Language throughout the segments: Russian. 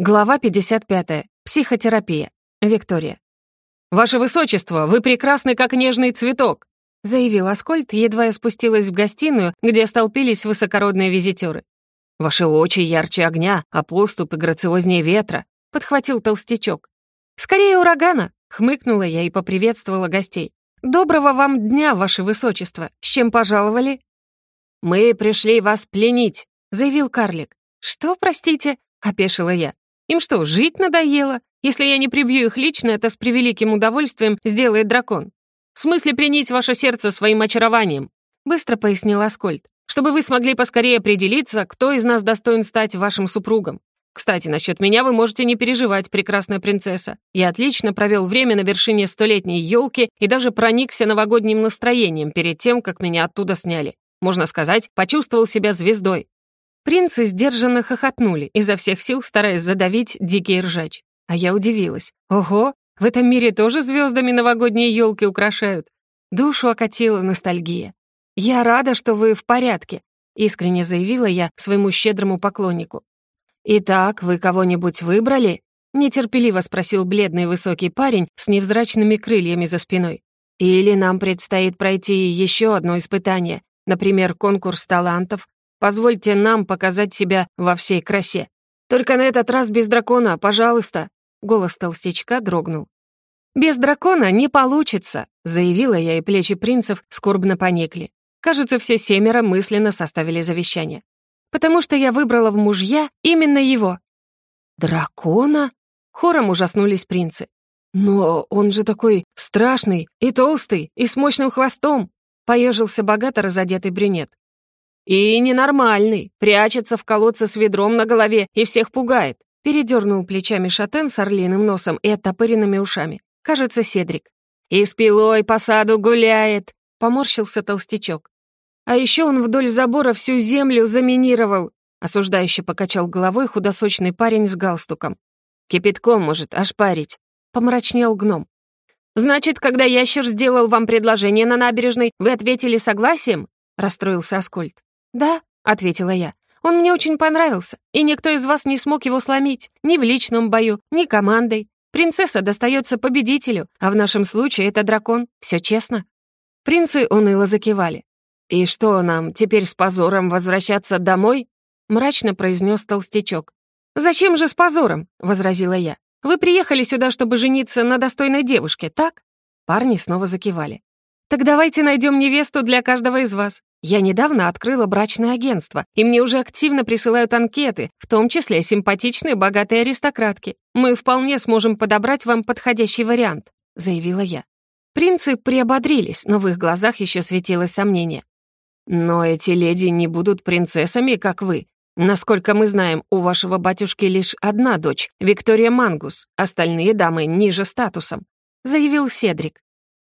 Глава 55. Психотерапия. Виктория. «Ваше Высочество, вы прекрасны, как нежный цветок!» заявил Аскольд, едва я спустилась в гостиную, где столпились высокородные визитеры. «Ваши очи ярче огня, а поступы грациознее ветра», — подхватил толстячок. «Скорее урагана!» — хмыкнула я и поприветствовала гостей. «Доброго вам дня, Ваше Высочество! С чем пожаловали?» «Мы пришли вас пленить», — заявил карлик. «Что, простите?» — опешила я. Им что, жить надоело? Если я не прибью их лично, это с превеликим удовольствием сделает дракон. В смысле пленить ваше сердце своим очарованием?» Быстро пояснил Аскольд. «Чтобы вы смогли поскорее определиться, кто из нас достоин стать вашим супругом. Кстати, насчет меня вы можете не переживать, прекрасная принцесса. Я отлично провел время на вершине столетней елки и даже проникся новогодним настроением перед тем, как меня оттуда сняли. Можно сказать, почувствовал себя звездой. Принцы сдержанно хохотнули, изо всех сил стараясь задавить дикий ржач. А я удивилась. Ого, в этом мире тоже звездами новогодние елки украшают. Душу окатила ностальгия. «Я рада, что вы в порядке», — искренне заявила я своему щедрому поклоннику. «Итак, вы кого-нибудь выбрали?» — нетерпеливо спросил бледный высокий парень с невзрачными крыльями за спиной. «Или нам предстоит пройти еще одно испытание, например, конкурс талантов, Позвольте нам показать себя во всей красе. Только на этот раз без дракона, пожалуйста!» Голос толстячка дрогнул. «Без дракона не получится», — заявила я, и плечи принцев скорбно поникли. Кажется, все семеро мысленно составили завещание. «Потому что я выбрала в мужья именно его». «Дракона?» — хором ужаснулись принцы. «Но он же такой страшный и толстый, и с мощным хвостом!» — поежился богато разодетый брюнет. «И ненормальный, прячется в колодце с ведром на голове и всех пугает», передернул плечами шатен с орлиным носом и оттопыренными ушами. Кажется, Седрик. «И с пилой по саду гуляет», — поморщился толстячок. «А еще он вдоль забора всю землю заминировал», — осуждающе покачал головой худосочный парень с галстуком. «Кипятком может ошпарить», — помрачнел гном. «Значит, когда ящер сделал вам предложение на набережной, вы ответили согласием?» — расстроился Аскольд. «Да», — ответила я. «Он мне очень понравился, и никто из вас не смог его сломить, ни в личном бою, ни командой. Принцесса достается победителю, а в нашем случае это дракон. Все честно». Принцы уныло закивали. «И что нам, теперь с позором возвращаться домой?» — мрачно произнес толстячок. «Зачем же с позором?» — возразила я. «Вы приехали сюда, чтобы жениться на достойной девушке, так?» Парни снова закивали. «Так давайте найдем невесту для каждого из вас. Я недавно открыла брачное агентство, и мне уже активно присылают анкеты, в том числе симпатичные богатые аристократки. Мы вполне сможем подобрать вам подходящий вариант», — заявила я. Принцы приободрились, но в их глазах еще светилось сомнение. «Но эти леди не будут принцессами, как вы. Насколько мы знаем, у вашего батюшки лишь одна дочь, Виктория Мангус, остальные дамы ниже статусом», — заявил Седрик.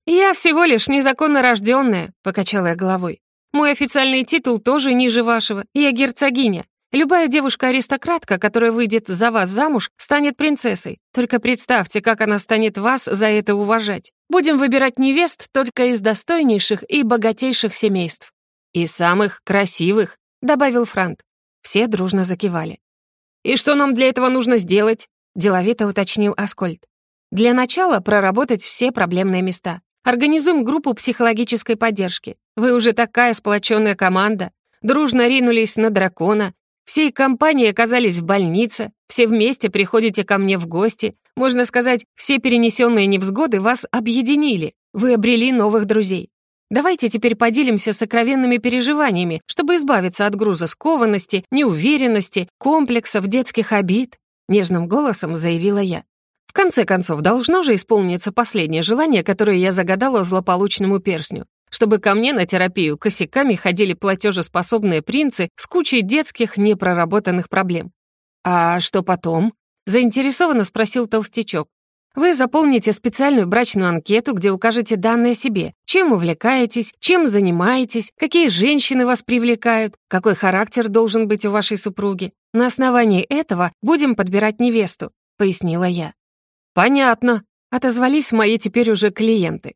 «Я всего лишь незаконно рожденная», — покачала я головой. Мой официальный титул тоже ниже вашего. Я герцогиня. Любая девушка-аристократка, которая выйдет за вас замуж, станет принцессой. Только представьте, как она станет вас за это уважать. Будем выбирать невест только из достойнейших и богатейших семейств. И самых красивых, добавил Франт. Все дружно закивали. «И что нам для этого нужно сделать?» — деловито уточнил Аскольд. «Для начала проработать все проблемные места. Организуем группу психологической поддержки. Вы уже такая сплоченная команда. Дружно ринулись на дракона. Всей компанией оказались в больнице. Все вместе приходите ко мне в гости. Можно сказать, все перенесенные невзгоды вас объединили. Вы обрели новых друзей. Давайте теперь поделимся сокровенными переживаниями, чтобы избавиться от груза скованности, неуверенности, комплексов, детских обид», — нежным голосом заявила я конце концов, должно же исполниться последнее желание, которое я загадала злополучному перстню. Чтобы ко мне на терапию косяками ходили платежеспособные принцы с кучей детских непроработанных проблем. «А что потом?» — заинтересованно спросил толстячок. Вы заполните специальную брачную анкету, где укажете данные себе. Чем увлекаетесь, чем занимаетесь, какие женщины вас привлекают, какой характер должен быть у вашей супруги. На основании этого будем подбирать невесту», — пояснила я. «Понятно», — отозвались мои теперь уже клиенты.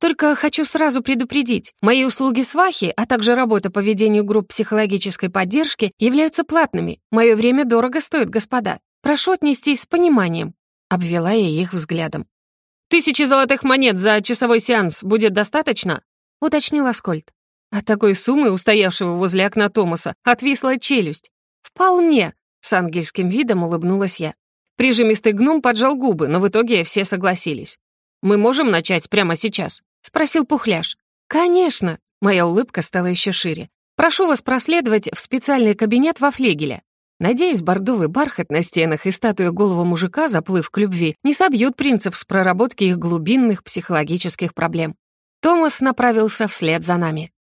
«Только хочу сразу предупредить, мои услуги свахи, а также работа по ведению групп психологической поддержки являются платными. Мое время дорого стоит, господа. Прошу отнестись с пониманием», — обвела я их взглядом. «Тысячи золотых монет за часовой сеанс будет достаточно?» — уточнил Аскольд. От такой суммы, устоявшего возле окна Томаса, отвисла челюсть. «Вполне», — с ангельским видом улыбнулась я. Прижимистый гном поджал губы, но в итоге все согласились. «Мы можем начать прямо сейчас?» — спросил Пухляш. «Конечно!» — моя улыбка стала еще шире. «Прошу вас проследовать в специальный кабинет во флегеле. Надеюсь, бордовый бархат на стенах и статуя голого мужика, заплыв к любви, не собьют принцев с проработки их глубинных психологических проблем». Томас направился вслед за нами.